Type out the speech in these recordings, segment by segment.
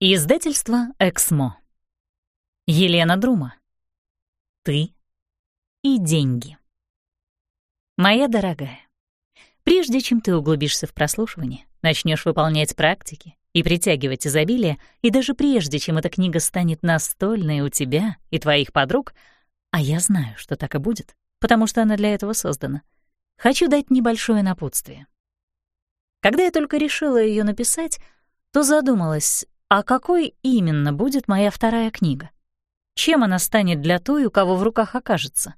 Издательство «Эксмо». Елена Друма. Ты и деньги. Моя дорогая, прежде чем ты углубишься в прослушивание, начнешь выполнять практики и притягивать изобилие, и даже прежде, чем эта книга станет настольной у тебя и твоих подруг, а я знаю, что так и будет, потому что она для этого создана, хочу дать небольшое напутствие. Когда я только решила ее написать, то задумалась, а какой именно будет моя вторая книга? Чем она станет для той, у кого в руках окажется?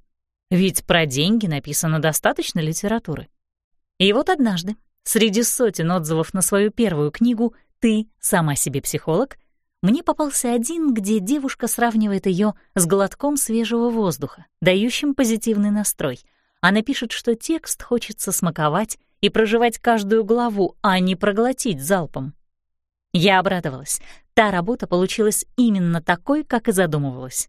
Ведь про деньги написано достаточно литературы. И вот однажды, среди сотен отзывов на свою первую книгу «Ты сама себе психолог», мне попался один, где девушка сравнивает ее с глотком свежего воздуха, дающим позитивный настрой. Она пишет, что текст хочется смаковать и проживать каждую главу, а не проглотить залпом. Я обрадовалась. Та работа получилась именно такой, как и задумывалась.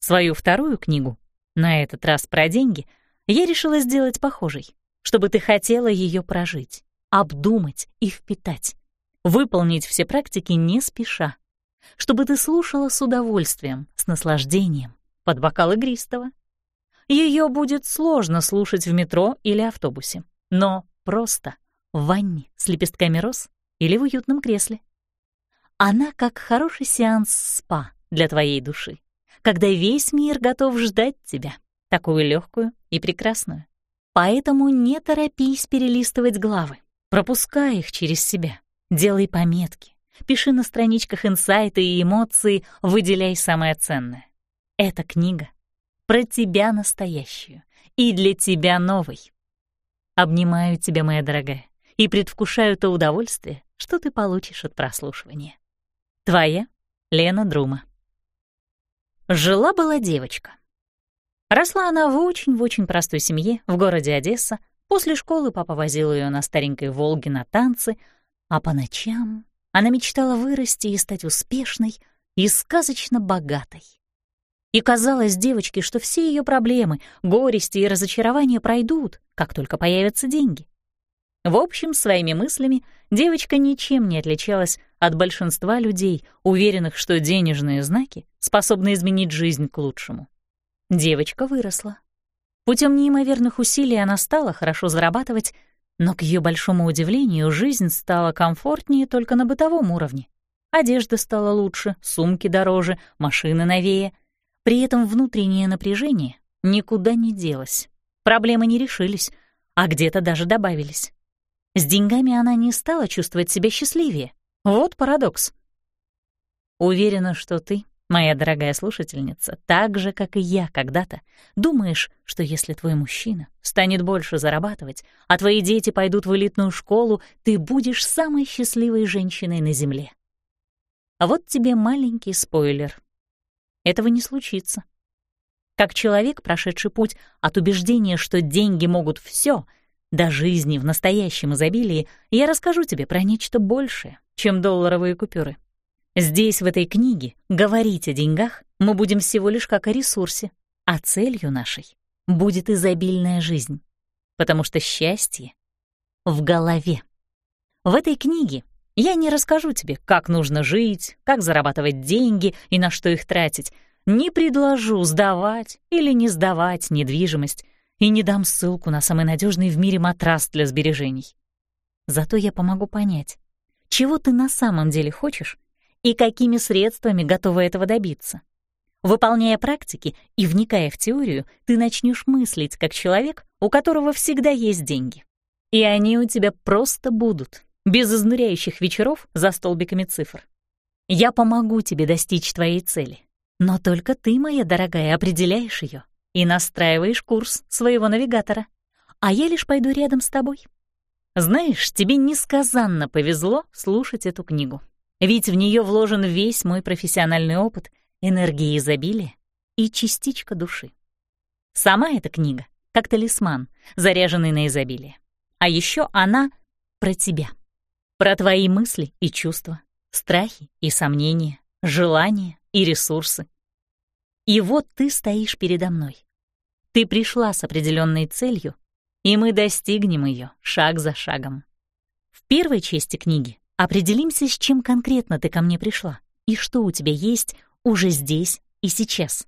Свою вторую книгу, на этот раз про деньги, я решила сделать похожей, чтобы ты хотела ее прожить, обдумать и впитать, выполнить все практики не спеша, чтобы ты слушала с удовольствием, с наслаждением, под бокал игристого. Ее будет сложно слушать в метро или автобусе, но просто в ванне с лепестками роз или в уютном кресле. Она как хороший сеанс спа для твоей души, когда весь мир готов ждать тебя, такую легкую и прекрасную. Поэтому не торопись перелистывать главы, пропускай их через себя, делай пометки, пиши на страничках инсайты и эмоции, выделяй самое ценное. Эта книга про тебя настоящую и для тебя новой. Обнимаю тебя, моя дорогая, и предвкушаю то удовольствие, что ты получишь от прослушивания. Твоя Лена Друма. Жила-была девочка. Росла она в очень-в очень простой семье в городе Одесса. После школы папа возил ее на старенькой «Волге» на танцы, а по ночам она мечтала вырасти и стать успешной и сказочно богатой. И казалось девочке, что все ее проблемы, горести и разочарования пройдут, как только появятся деньги. В общем, своими мыслями девочка ничем не отличалась от большинства людей, уверенных, что денежные знаки способны изменить жизнь к лучшему. Девочка выросла. Путем неимоверных усилий она стала хорошо зарабатывать, но, к ее большому удивлению, жизнь стала комфортнее только на бытовом уровне. Одежда стала лучше, сумки дороже, машины новее. При этом внутреннее напряжение никуда не делось. Проблемы не решились, а где-то даже добавились. С деньгами она не стала чувствовать себя счастливее. Вот парадокс. Уверена, что ты, моя дорогая слушательница, так же, как и я когда-то, думаешь, что если твой мужчина станет больше зарабатывать, а твои дети пойдут в элитную школу, ты будешь самой счастливой женщиной на Земле. А вот тебе маленький спойлер. Этого не случится. Как человек, прошедший путь от убеждения, что деньги могут все — до жизни в настоящем изобилии, я расскажу тебе про нечто большее, чем долларовые купюры. Здесь, в этой книге, говорить о деньгах мы будем всего лишь как о ресурсе, а целью нашей будет изобильная жизнь, потому что счастье в голове. В этой книге я не расскажу тебе, как нужно жить, как зарабатывать деньги и на что их тратить, не предложу сдавать или не сдавать недвижимость, и не дам ссылку на самый надежный в мире матрас для сбережений. Зато я помогу понять, чего ты на самом деле хочешь и какими средствами готова этого добиться. Выполняя практики и вникая в теорию, ты начнешь мыслить как человек, у которого всегда есть деньги. И они у тебя просто будут, без изнуряющих вечеров за столбиками цифр. Я помогу тебе достичь твоей цели. Но только ты, моя дорогая, определяешь ее и настраиваешь курс своего навигатора, а я лишь пойду рядом с тобой. Знаешь, тебе несказанно повезло слушать эту книгу, ведь в нее вложен весь мой профессиональный опыт, энергия изобилия и частичка души. Сама эта книга как талисман, заряженный на изобилие. А еще она про тебя, про твои мысли и чувства, страхи и сомнения, желания и ресурсы. И вот ты стоишь передо мной, ты пришла с определенной целью, и мы достигнем ее шаг за шагом. В первой части книги Определимся, с чем конкретно ты ко мне пришла и что у тебя есть уже здесь и сейчас.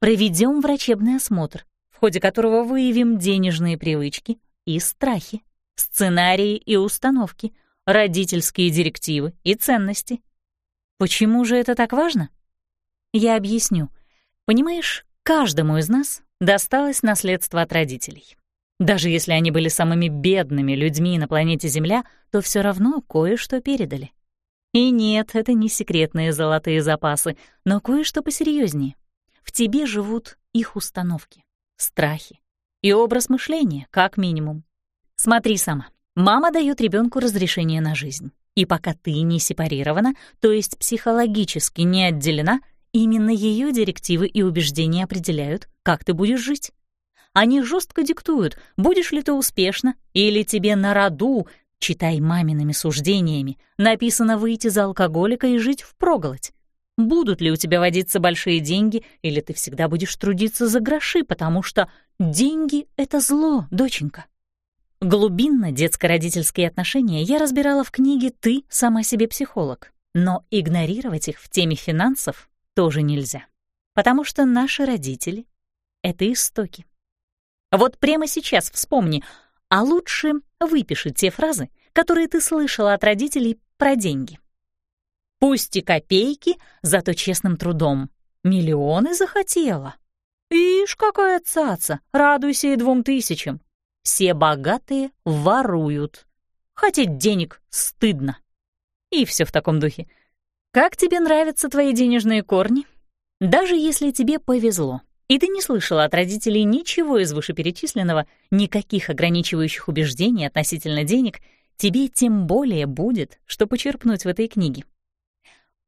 Проведем врачебный осмотр, в ходе которого выявим денежные привычки и страхи, сценарии и установки, родительские директивы и ценности. Почему же это так важно? Я объясню. Понимаешь, каждому из нас досталось наследство от родителей. Даже если они были самыми бедными людьми на планете Земля, то все равно кое-что передали. И нет, это не секретные золотые запасы, но кое-что посерьезнее. В тебе живут их установки, страхи и образ мышления, как минимум. Смотри сама. Мама дает ребенку разрешение на жизнь. И пока ты не сепарирована, то есть психологически не отделена, именно ее директивы и убеждения определяют, как ты будешь жить. Они жестко диктуют, будешь ли ты успешна, или тебе на роду, читай мамиными суждениями, написано выйти за алкоголика и жить впроголодь. Будут ли у тебя водиться большие деньги, или ты всегда будешь трудиться за гроши, потому что деньги — это зло, доченька. Глубинно детско-родительские отношения я разбирала в книге «Ты сама себе психолог», но игнорировать их в теме финансов тоже нельзя, потому что наши родители — это истоки. Вот прямо сейчас вспомни, а лучше выпиши те фразы, которые ты слышала от родителей про деньги. Пусть и копейки, зато честным трудом. Миллионы захотела. Ишь, какая цаца, радуйся и двум тысячам. Все богатые воруют. Хотеть денег стыдно. И все в таком духе. Как тебе нравятся твои денежные корни? Даже если тебе повезло, и ты не слышала от родителей ничего из вышеперечисленного, никаких ограничивающих убеждений относительно денег, тебе тем более будет, что почерпнуть в этой книге.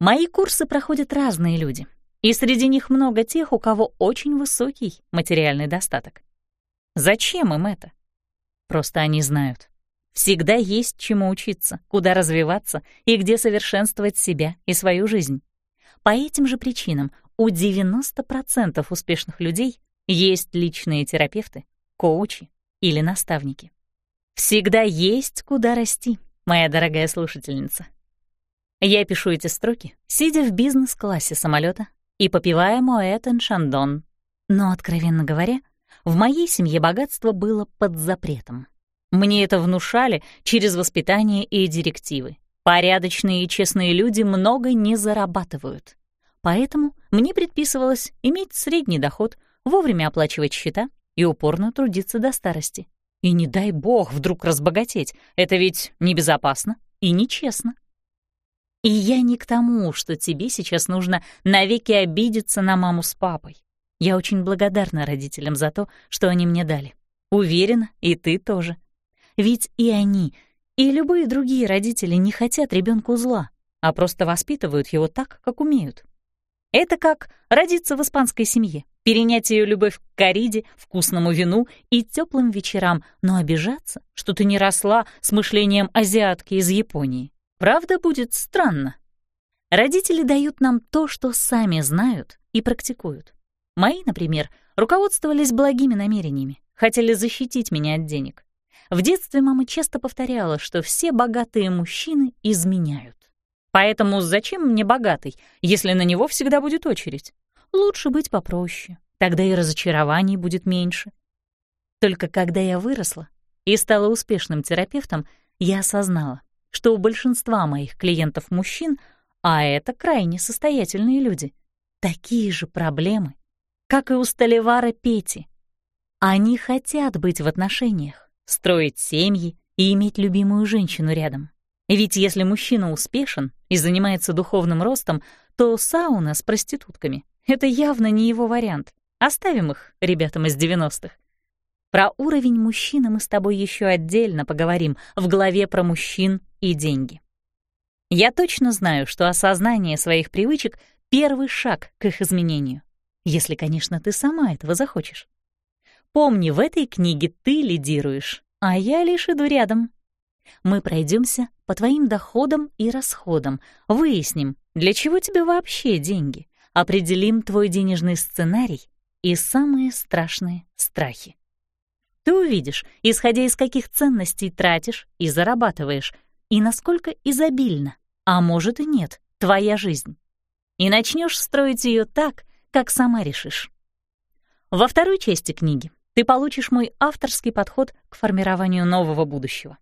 Мои курсы проходят разные люди, и среди них много тех, у кого очень высокий материальный достаток. Зачем им это? Просто они знают. Всегда есть чему учиться, куда развиваться и где совершенствовать себя и свою жизнь. По этим же причинам у 90% успешных людей есть личные терапевты, коучи или наставники. Всегда есть куда расти, моя дорогая слушательница. Я пишу эти строки, сидя в бизнес-классе самолета и попивая Моэтен Шандон. Но, откровенно говоря, в моей семье богатство было под запретом. Мне это внушали через воспитание и директивы. Порядочные и честные люди много не зарабатывают. Поэтому мне предписывалось иметь средний доход, вовремя оплачивать счета и упорно трудиться до старости. И не дай бог вдруг разбогатеть, это ведь небезопасно и нечестно. И я не к тому, что тебе сейчас нужно навеки обидеться на маму с папой. Я очень благодарна родителям за то, что они мне дали. Уверена, и ты тоже. Ведь и они, и любые другие родители не хотят ребенку зла, а просто воспитывают его так, как умеют. Это как родиться в испанской семье, перенять ее любовь к кориде, вкусному вину и теплым вечерам, но обижаться, что ты не росла с мышлением азиатки из Японии. Правда, будет странно. Родители дают нам то, что сами знают и практикуют. Мои, например, руководствовались благими намерениями, хотели защитить меня от денег. В детстве мама часто повторяла, что все богатые мужчины изменяют. Поэтому зачем мне богатый, если на него всегда будет очередь? Лучше быть попроще, тогда и разочарований будет меньше. Только когда я выросла и стала успешным терапевтом, я осознала, что у большинства моих клиентов мужчин, а это крайне состоятельные люди, такие же проблемы, как и у Столивара Пети. Они хотят быть в отношениях, строить семьи и иметь любимую женщину рядом. Ведь если мужчина успешен и занимается духовным ростом, то сауна с проститутками — это явно не его вариант. Оставим их ребятам из 90-х. Про уровень мужчины мы с тобой еще отдельно поговорим в главе про мужчин и деньги. Я точно знаю, что осознание своих привычек — первый шаг к их изменению. Если, конечно, ты сама этого захочешь. Помни, в этой книге ты лидируешь, а я лишь иду рядом. Мы пройдемся по твоим доходам и расходам, выясним, для чего тебе вообще деньги, определим твой денежный сценарий и самые страшные страхи. Ты увидишь, исходя из каких ценностей тратишь и зарабатываешь, и насколько изобильна, а может и нет, твоя жизнь. И начнешь строить ее так, как сама решишь. Во второй части книги ты получишь мой авторский подход к формированию нового будущего.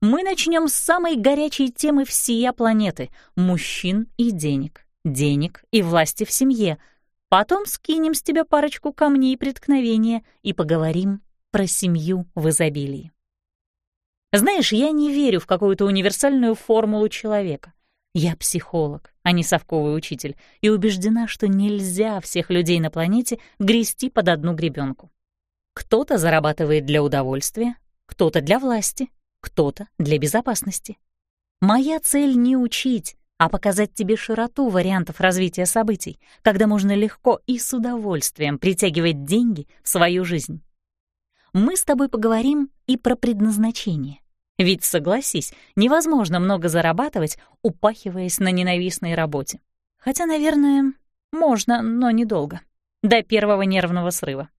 Мы начнем с самой горячей темы всея планеты — мужчин и денег, денег и власти в семье. Потом скинем с тебя парочку камней преткновения и поговорим про семью в изобилии. Знаешь, я не верю в какую-то универсальную формулу человека. Я психолог, а не совковый учитель, и убеждена, что нельзя всех людей на планете грести под одну гребенку. Кто-то зарабатывает для удовольствия, кто-то для власти, кто-то для безопасности. Моя цель не учить, а показать тебе широту вариантов развития событий, когда можно легко и с удовольствием притягивать деньги в свою жизнь. Мы с тобой поговорим и про предназначение. Ведь, согласись, невозможно много зарабатывать, упахиваясь на ненавистной работе. Хотя, наверное, можно, но недолго. До первого нервного срыва.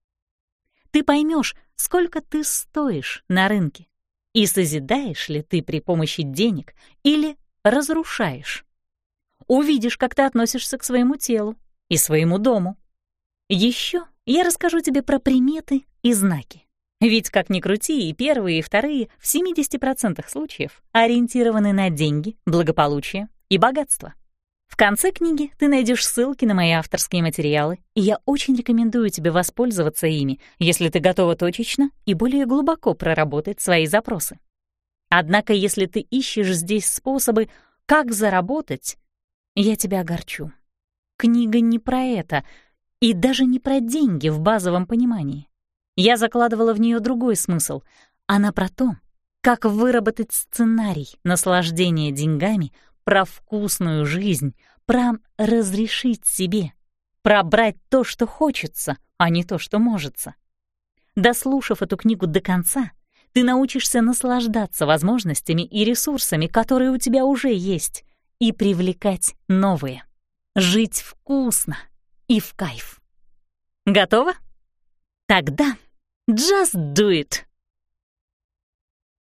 Ты поймешь, сколько ты стоишь на рынке, и созидаешь ли ты при помощи денег или разрушаешь. Увидишь, как ты относишься к своему телу и своему дому. Еще я расскажу тебе про приметы и знаки. Ведь, как ни крути, и первые, и вторые в 70% случаев ориентированы на деньги, благополучие и богатство. В конце книги ты найдешь ссылки на мои авторские материалы, и я очень рекомендую тебе воспользоваться ими, если ты готова точечно и более глубоко проработать свои запросы. Однако, если ты ищешь здесь способы, как заработать, я тебя огорчу. Книга не про это, и даже не про деньги в базовом понимании. Я закладывала в нее другой смысл. Она про то, как выработать сценарий наслаждения деньгами, про вкусную жизнь, про разрешить себе, про брать то, что хочется, а не то, что можется. Дослушав эту книгу до конца, ты научишься наслаждаться возможностями и ресурсами, которые у тебя уже есть, и привлекать новые. Жить вкусно и в кайф. Готово? Тогда just do it!